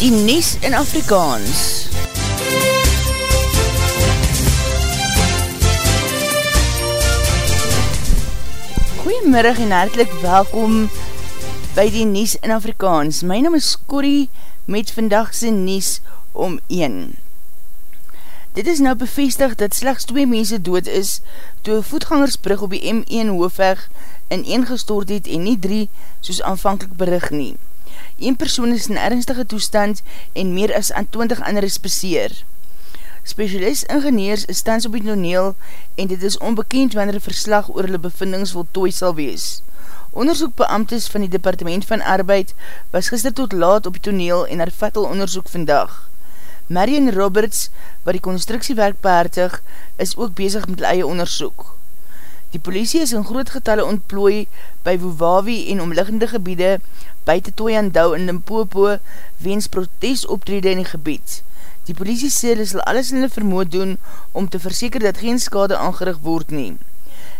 die Nies in Afrikaans. Goeiemiddag en hartelijk welkom by die Nies in Afrikaans. My naam is Corrie met vandagse Nies om 1. Dit is nou bevestig dat slechts 2 mense dood is toe een voetgangersbrug op die M1 hoofweg in 1 gestort het en nie 3 soos aanvankelijk berig nie. Een persoon is in ernstige toestand en meer as aan 20 ander is beseer. Specialist ingenieurs is stans op die toneel en dit is onbekend wanneer een verslag oor hulle bevindings voltooi sal wees. Onderzoekbeamtes van die Departement van Arbeid was gister tot laat op die toneel en hervat al onderzoek vandag. Marion Roberts, wat die constructiewerk behartig, is ook bezig met eie onderzoek. Die politie is in groot getalle ontplooi by Wuwawi en omliggende gebiede buiten Toyandou in Limpopo weens protest optrede in die gebied. Die politie sê hulle sal alles in hulle vermoed doen om te verseker dat geen skade aangerig word nie.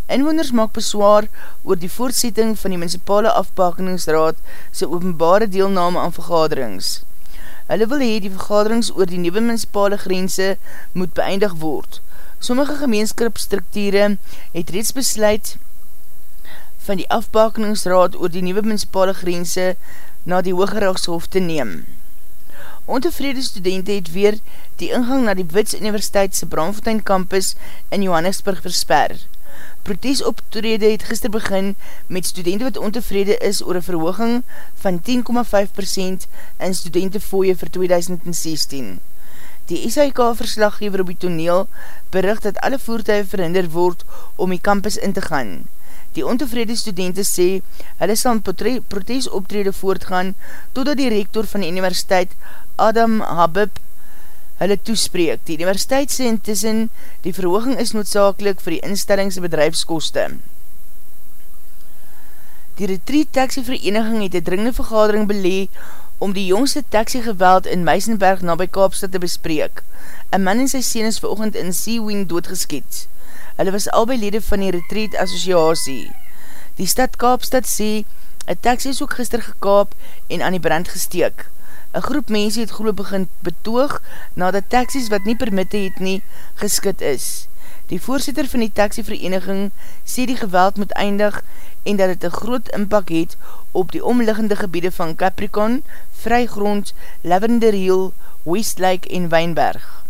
Inwoners maak beswaar oor die voortsetting van die municipale afpakeningsraad sy openbare deelname aan vergaderings. Hulle wil hee die vergaderings oor die nieuwe municipale grense moet beëindig word. Sommige gemeenskapstrukture het reeds besluit van die afbakeningsraad oor die nieuwe municipale grense na die Hooggeraagshof te neem. Ontevrede studenten het weer die ingang na die Wits Universiteitse Brandfontein campus in Johannesburg versper. Protest optrede het gister begin met studenten wat ontevrede is oor een verhooging van 10,5% in studentenfooie vir 2016. Die SIK-verslaggever op die toneel bericht dat alle voertuig verhinder word om die campus in te gaan. Die ontevrede studenten sê, hulle sal in protest optrede voortgaan, totdat die rektor van die universiteit, Adam Habib, hulle toespreek. Die universiteit sê intussen, die verhooging is noodzakelik vir die instellingse bedrijfskoste. Die retreat taxi vereniging het die dringende vergadering belee om die jongste taxi geweld in Meisenberg na by Kaapstad te bespreek. Een man en sy sien is veroogend in Seawing doodgeskiet. Hulle was albei lede van die retreat associatie. Die stad Kaapstad sê, een taxi is ook gister gekaap en aan die brand gesteek. Een groep mense het groep begin betoog nadat taxis wat nie permitte het nie geskit is. Die voorzitter van die taxivereniging sê die geweld moet eindig en dat het een groot impak het op die omliggende gebiede van Capricorn, Vrygrond, Lavender Hill, Westlake en Wijnberg.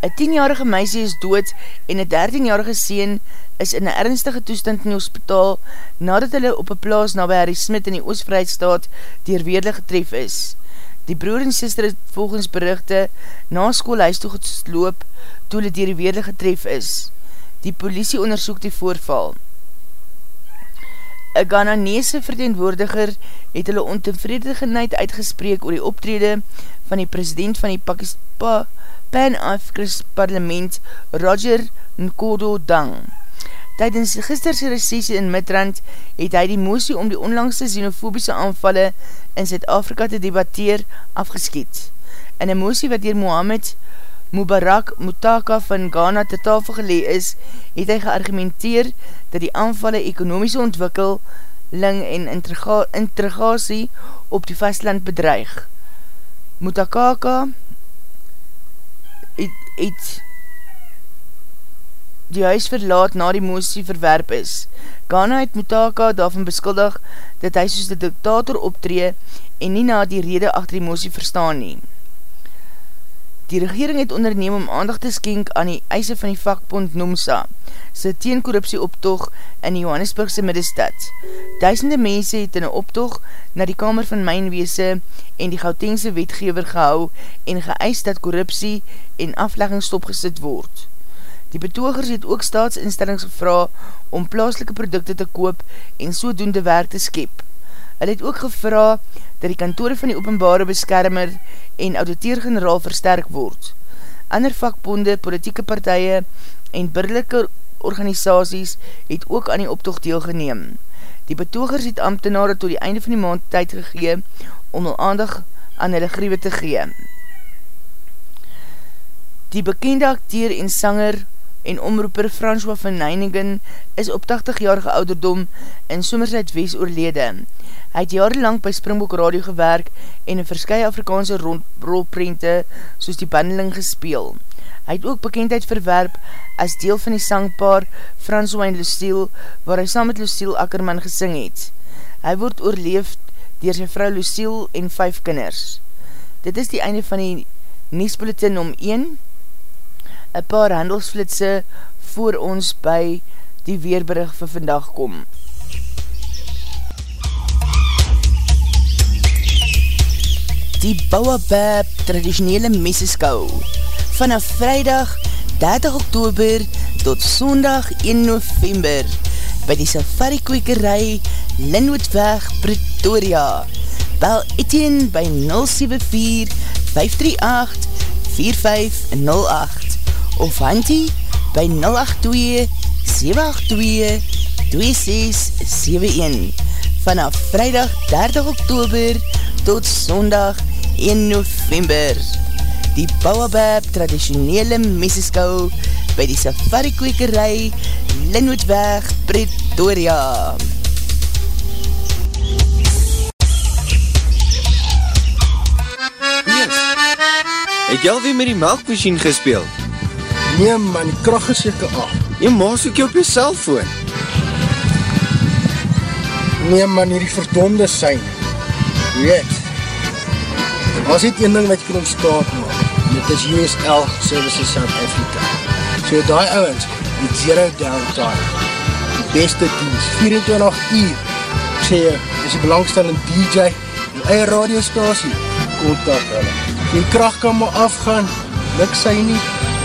Een tienjarige meisie is dood en een dertienjarige seen is in een ernstige toestand in die hospitaal nadat hulle op een plaas na by Harry Smit in die Oostvrijstaat dier weerlig getref is. Die broer en sister het volgens berichte na school huis toe gesloop toe hulle dier weerlig getref is. Die politie onderzoek die voorval. Een Ghananese verteenwoordiger het hulle ontevredigheid uitgespreek oor die optrede van die president van die Pakistan Pan-Afrikas parlement Roger Nkodo Dang. Tijdens gisterse recessie in Midrand het hy die moesie om die onlangste xenofobische aanvalle in Zuid-Afrika te debatteer afgeskiet. In die moesie wat dier Mohamed Mubarak Mutaka van Ghana te tafel gelee is, het hy geargumenteer dat die aanvalle ekonomische ontwikkeling en integratie op die vastland bedreig. Mutakaka het, het die huis verlaat na die moesie verwerp is. Ghana het Mutaka daarvan beskuldig dat hy soos die diktator optree en nie na die rede achter die moesie verstaan nie. Die regering het onderneem om aandacht te skenk aan die eise van die vakbond NOMSA, sy teenkorruptie optog in die Johannesburgse middestad. Duisende mense het in een optog na die Kamer van Mijnweese en die Gautengse wetgever gehou en geëis dat korruptie en aflegging stopgesit word. Die betogers het ook staatsinstellings gevra om plaaslike producte te koop en sodoende werk te skep. Hulle het ook gevra dat die kantore van die openbare beskermer en auditeer-generaal versterk word. Ander vakbonde, politieke partije en burgerlijke organisaties het ook aan die optocht deelgeneem. Die betogers het ambtenare tot die einde van die maand tyd gegee om al aandag aan hulle griewe te gee. Die bekende acteer en sanger en omroeper François van Nijningen is op 80-jarige ouderdom in Somerset West oorlede. Hy het jarenlang by Springbok Radio gewerk en in verskye Afrikaanse rolprente soos die bandeling gespeel. Hy het ook bekendheid verwerp as deel van die sangpaar François en Lucille, waar hy saam met Lucille Ackerman gesing het. Hy word oorleefd dier sy vrou Lucille en vijf kinders. Dit is die einde van die Niesbulletin om 1. Een paar handelsflitse voor ons by die weerberig vir vandag kom. Die Bouwabab traditionele meseskou vanaf vrijdag 30 oktober tot sondag 1 november by die safari kwekerij Linwoodweg Pretoria. Bel Etienne by 074-538-4508 of Hantie by 082-782-2671 vanaf vrijdag 30 oktober tot sondag 1 november die Bouwabab traditionele meseskou by die safari kwekerij Linwoodweg, Pretoria. Yes. Het jy alweer met die melkmachine gespeeld? Nee man, die kracht is jyke af. Jy maas ook jy op jy cellfoon. Nee man, hier die verdonde sein. Weet, er was dit een ding wat jy kan ontstaan maak dit is USL Services South Africa. So die ouwens, die zero downtime, die beste dienst, 24 uur, ek sê jy, is die belangstellende DJ, die eie radiostasie, kontak hulle. Die kracht kan maar afgaan, luk sy nie,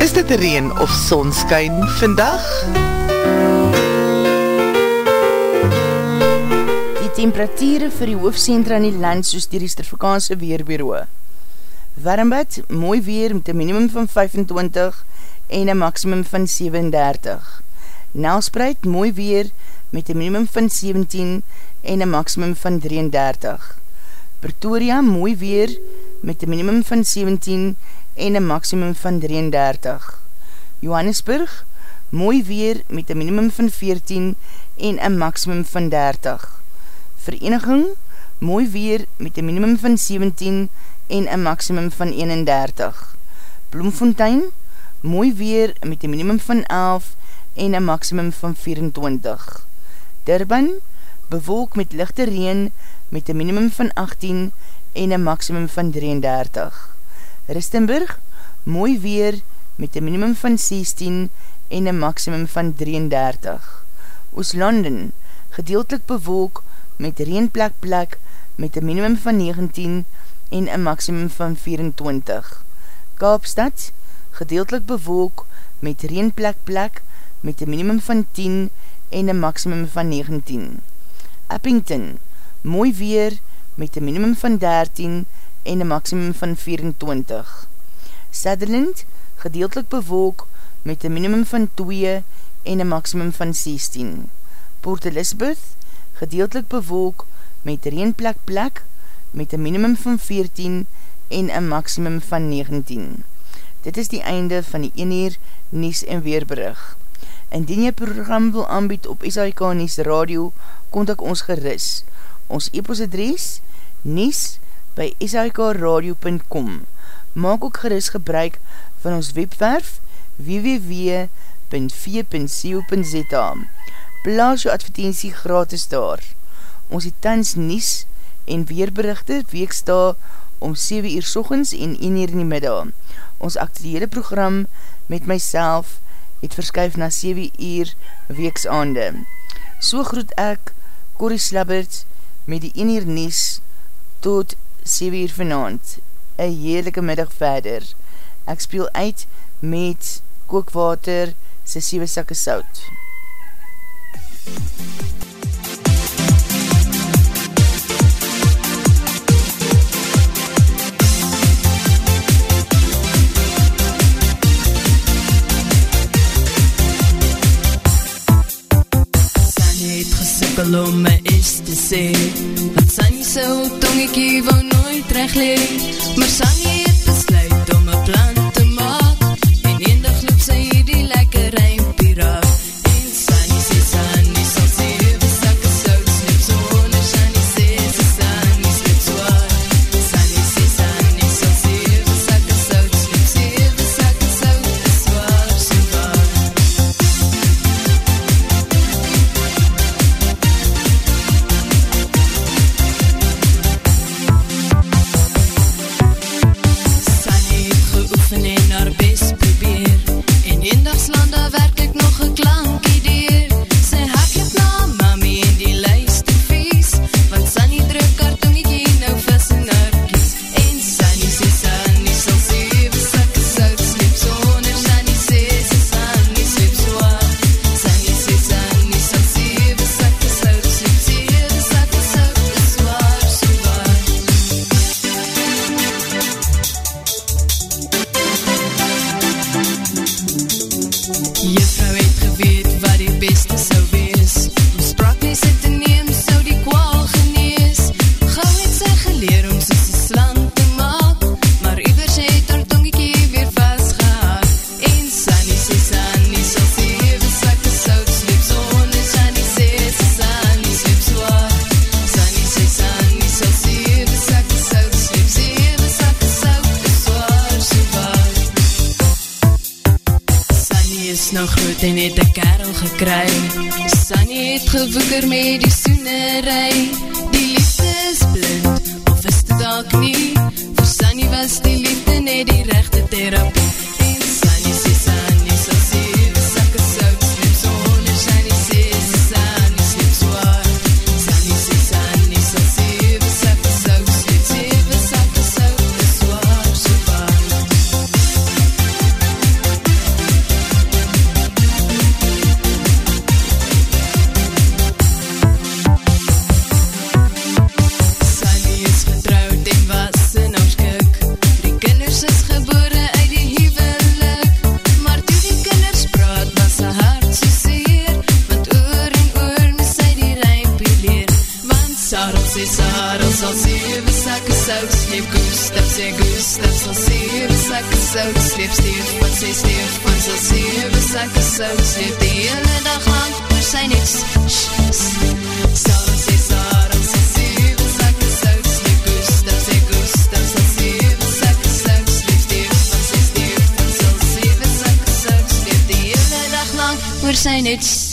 Is dit reen of sonskyn vandag? Die temperatuur vir die hoofdcentra in die land soos die Riestervakaanse Weerbureau. Warmbad, mooi weer met een minimum van 25 en een maximum van 37. Nelspreid, mooi weer met een minimum van 17 en een maximum van 33. Pretoria mooi weer met een minimum van 17 en een maximum van 33. Johannesburg mooi weer met een minimum van 14 en een maximum van 30. Vereniging mooi weer met een minimum van 17 en een maximum van 31. Bloemfontein mooi weer met een minimum van 11 en een maximum van 24. Durban bewolk met lichte reen met een minimum van 18 en een maximum van 33. Ristenburg, mooi weer met een minimum van 16 en een maximum van 33. Ooslanden, gedeeltelik bewolk met reenplek plek met een minimum van 19 en een maximum van 24. Kaapstad, gedeeltelik bewolk met reenplek plek met een minimum van 10 en een maximum van 19. Eppington, mooi weer met een minimum van 13 en een maximum van 24. Sutherland, gedeeltelik bewolk met een minimum van 2 en een maximum van 16. Port Elizabeth, gedeeltelik bewolk met reenplek plek met een minimum van 14 en een maximum van 19. Dit is die einde van die 1 uur Nies en Weerbrug. Indien jy program wil aanbied op SAIK Nies Radio, kontak ons geris. Ons e-postadres nies by sikradio.com Maak ook geris gebruik van ons webwerf www.v.co.za Plaas jou advertentie gratis daar. Ons het tans nies en weerberichte weeksta om 7 uur sochens en 1 uur in die middag. Ons actuele program met myself het verskuif na 7 uur weeksaande. So groet ek, Corrie Slabbert, met die 1 uur nies tot 7 uur vanavond. Een heerlijke middag verder. Ek speel uit met kookwater, sy 7 sakke sout. MUZIEK om my is te sê Wat Sanny sy tongekie wou nooit recht lee Maar Sanny en het 'n kerel gekry. Sunny het gewoeker met die soenery. Die liefde is blind, of is dit dalk nie? Vir Sunny was die liefde net die regte terapie. Sakke sout sleep Gustav sê Gustav sal sewe sakke sout sleep Stefan sê Stefan sal sewe sakke sout sleep Die hele dag lang oor sy niks. Sarah sê Sarah sal sewe sakke sout sleep Gustav sê Gustav sal sewe sakke sout sleep Stefan sê Stefan sal sewe sakke sout sleep Die hele dag lang oor sy niks